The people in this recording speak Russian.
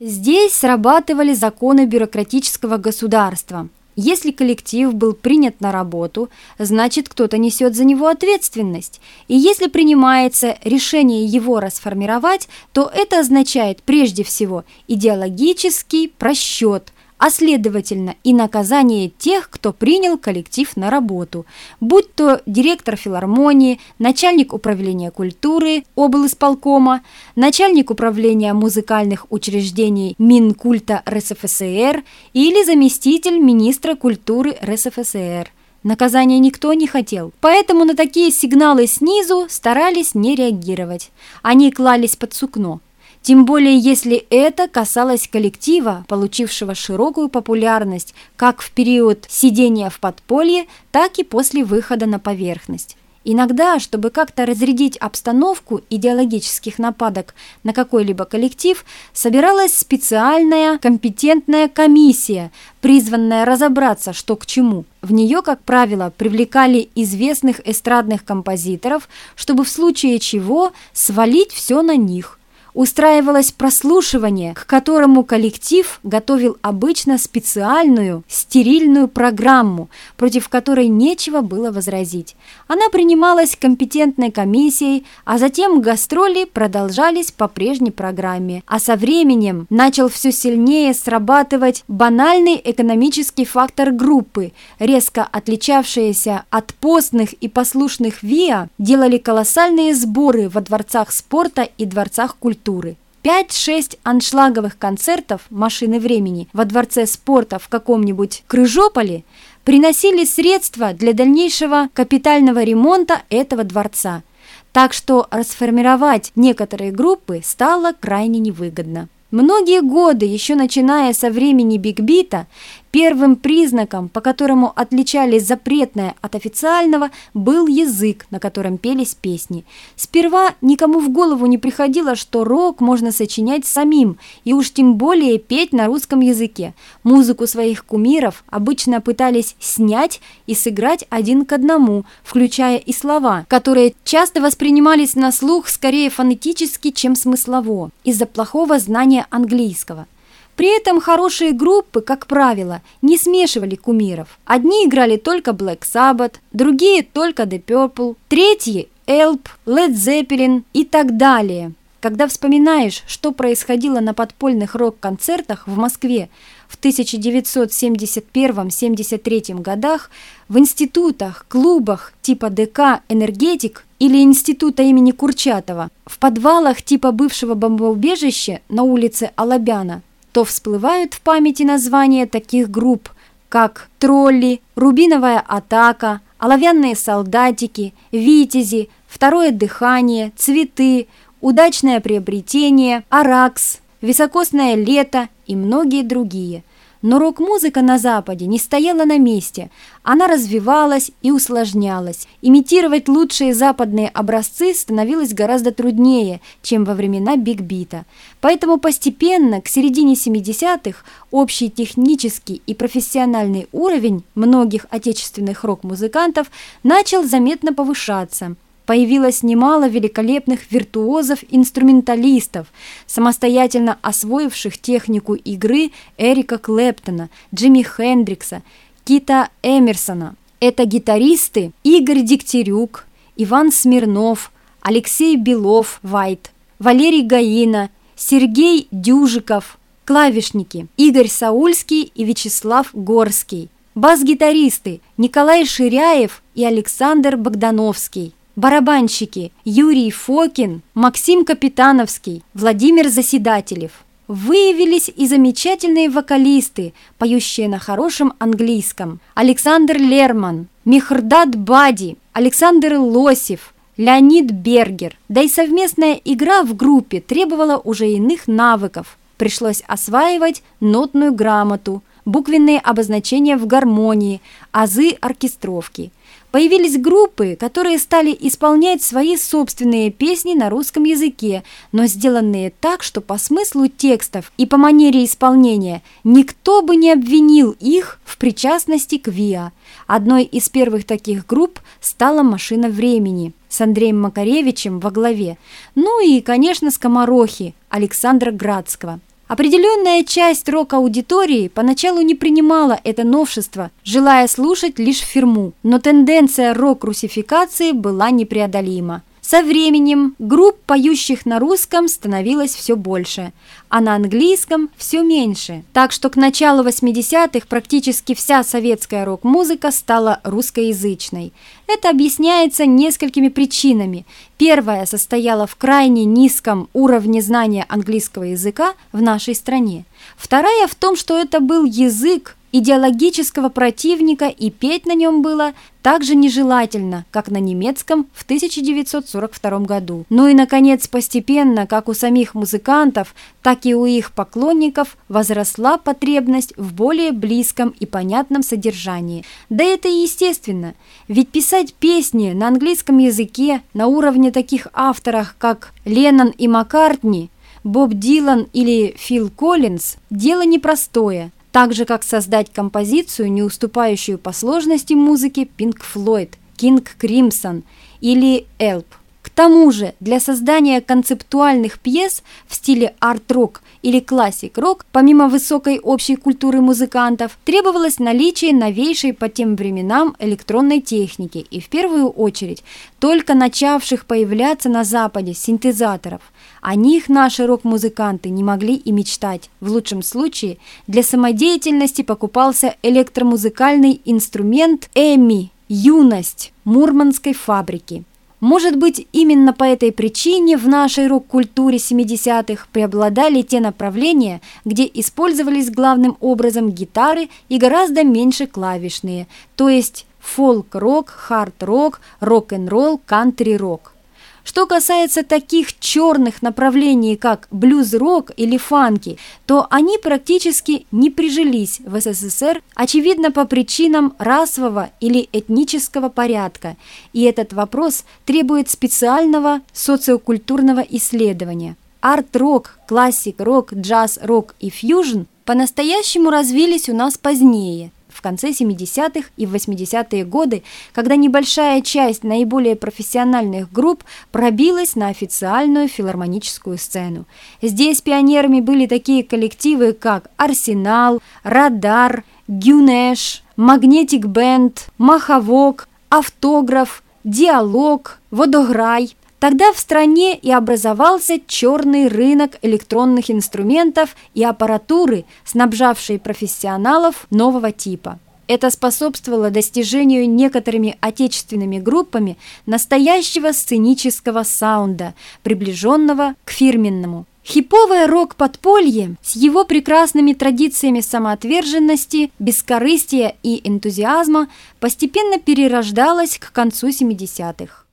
Здесь срабатывали законы бюрократического государства. Если коллектив был принят на работу, значит кто-то несет за него ответственность. И если принимается решение его расформировать, то это означает прежде всего идеологический просчет – а следовательно и наказание тех, кто принял коллектив на работу, будь то директор филармонии, начальник управления культуры облисполкома, начальник управления музыкальных учреждений Минкульта РСФСР или заместитель министра культуры РСФСР. Наказания никто не хотел, поэтому на такие сигналы снизу старались не реагировать. Они клались под сукно. Тем более, если это касалось коллектива, получившего широкую популярность как в период сидения в подполье, так и после выхода на поверхность. Иногда, чтобы как-то разрядить обстановку идеологических нападок на какой-либо коллектив, собиралась специальная компетентная комиссия, призванная разобраться, что к чему. В нее, как правило, привлекали известных эстрадных композиторов, чтобы в случае чего свалить все на них устраивалось прослушивание, к которому коллектив готовил обычно специальную стерильную программу, против которой нечего было возразить. Она принималась компетентной комиссией, а затем гастроли продолжались по прежней программе. А со временем начал все сильнее срабатывать банальный экономический фактор группы, резко отличавшиеся от постных и послушных ВИА, делали колоссальные сборы во дворцах спорта и дворцах культуры культуры. 5-6 аншлаговых концертов «Машины времени» во Дворце спорта в каком-нибудь Крыжополе приносили средства для дальнейшего капитального ремонта этого дворца, так что расформировать некоторые группы стало крайне невыгодно. Многие годы, еще начиная со времени Бигбита, Первым признаком, по которому отличались запретное от официального, был язык, на котором пелись песни. Сперва никому в голову не приходило, что рок можно сочинять самим, и уж тем более петь на русском языке. Музыку своих кумиров обычно пытались снять и сыграть один к одному, включая и слова, которые часто воспринимались на слух скорее фонетически, чем смыслово, из-за плохого знания английского. При этом хорошие группы, как правило, не смешивали кумиров. Одни играли только Black Sabbath, другие только The Purple, третьи – Elp, Led Zeppelin и так далее. Когда вспоминаешь, что происходило на подпольных рок-концертах в Москве в 1971-73 годах, в институтах, клубах типа ДК «Энергетик» или института имени Курчатова, в подвалах типа бывшего бомбоубежища на улице Алабяна, то всплывают в памяти названия таких групп, как «Тролли», «Рубиновая атака», «Оловянные солдатики», «Витязи», «Второе дыхание», «Цветы», «Удачное приобретение», «Аракс», «Високосное лето» и многие другие – но рок-музыка на Западе не стояла на месте. Она развивалась и усложнялась. Имитировать лучшие западные образцы становилось гораздо труднее, чем во времена биг-бита. Поэтому постепенно, к середине 70-х, общий технический и профессиональный уровень многих отечественных рок-музыкантов начал заметно повышаться – появилось немало великолепных виртуозов-инструменталистов, самостоятельно освоивших технику игры Эрика Клэптона, Джимми Хендрикса, Кита Эмерсона. Это гитаристы Игорь Дегтярюк, Иван Смирнов, Алексей Белов, Вайт, Валерий Гаина, Сергей Дюжиков, клавишники Игорь Саульский и Вячеслав Горский, бас-гитаристы Николай Ширяев и Александр Богдановский, барабанщики Юрий Фокин, Максим Капитановский, Владимир Заседателев. Выявились и замечательные вокалисты, поющие на хорошем английском. Александр Лерман, Михрдат Бади, Александр Лосев, Леонид Бергер. Да и совместная игра в группе требовала уже иных навыков. Пришлось осваивать нотную грамоту, буквенные обозначения в гармонии, азы оркестровки – Появились группы, которые стали исполнять свои собственные песни на русском языке, но сделанные так, что по смыслу текстов и по манере исполнения никто бы не обвинил их в причастности к ВИА. Одной из первых таких групп стала «Машина времени» с Андреем Макаревичем во главе, ну и, конечно, скоморохи Александра Градского. Определенная часть рок-аудитории поначалу не принимала это новшество, желая слушать лишь фирму, но тенденция рок-русификации была непреодолима. Со временем групп, поющих на русском, становилось все больше, а на английском все меньше. Так что к началу 80-х практически вся советская рок-музыка стала русскоязычной. Это объясняется несколькими причинами. Первая состояла в крайне низком уровне знания английского языка в нашей стране. Вторая в том, что это был язык, идеологического противника и петь на нем было так же нежелательно, как на немецком в 1942 году. Ну и, наконец, постепенно, как у самих музыкантов, так и у их поклонников возросла потребность в более близком и понятном содержании. Да это и естественно, ведь писать песни на английском языке на уровне таких авторов, как Леннон и Маккартни, Боб Дилан или Фил Коллинз – дело непростое – так же, как создать композицию, не уступающую по сложности музыки Pink Floyd, King Crimson или Elp. К тому же, для создания концептуальных пьес в стиле арт-рок или классик-рок, помимо высокой общей культуры музыкантов, требовалось наличие новейшей по тем временам электронной техники и, в первую очередь, только начавших появляться на Западе синтезаторов. О них наши рок-музыканты не могли и мечтать. В лучшем случае для самодеятельности покупался электромузыкальный инструмент «Эми» – «Юность» Мурманской фабрики. Может быть, именно по этой причине в нашей рок-культуре 70-х преобладали те направления, где использовались главным образом гитары и гораздо меньше клавишные, то есть фолк-рок, хард-рок, рок-н-ролл, кантри-рок. Что касается таких черных направлений, как блюз-рок или фанки, то они практически не прижились в СССР, очевидно по причинам расового или этнического порядка, и этот вопрос требует специального социокультурного исследования. Арт-рок, классик-рок, джаз-рок и фьюжн по-настоящему развились у нас позднее – в конце 70-х и 80-е годы, когда небольшая часть наиболее профессиональных групп пробилась на официальную филармоническую сцену. Здесь пионерами были такие коллективы, как «Арсенал», «Радар», «Гюнеш», «Магнетик Бенд», «Маховок», «Автограф», «Диалог», «Водограй», Тогда в стране и образовался черный рынок электронных инструментов и аппаратуры, снабжавший профессионалов нового типа. Это способствовало достижению некоторыми отечественными группами настоящего сценического саунда, приближенного к фирменному. Хиповое рок-подполье с его прекрасными традициями самоотверженности, бескорыстия и энтузиазма постепенно перерождалось к концу 70-х.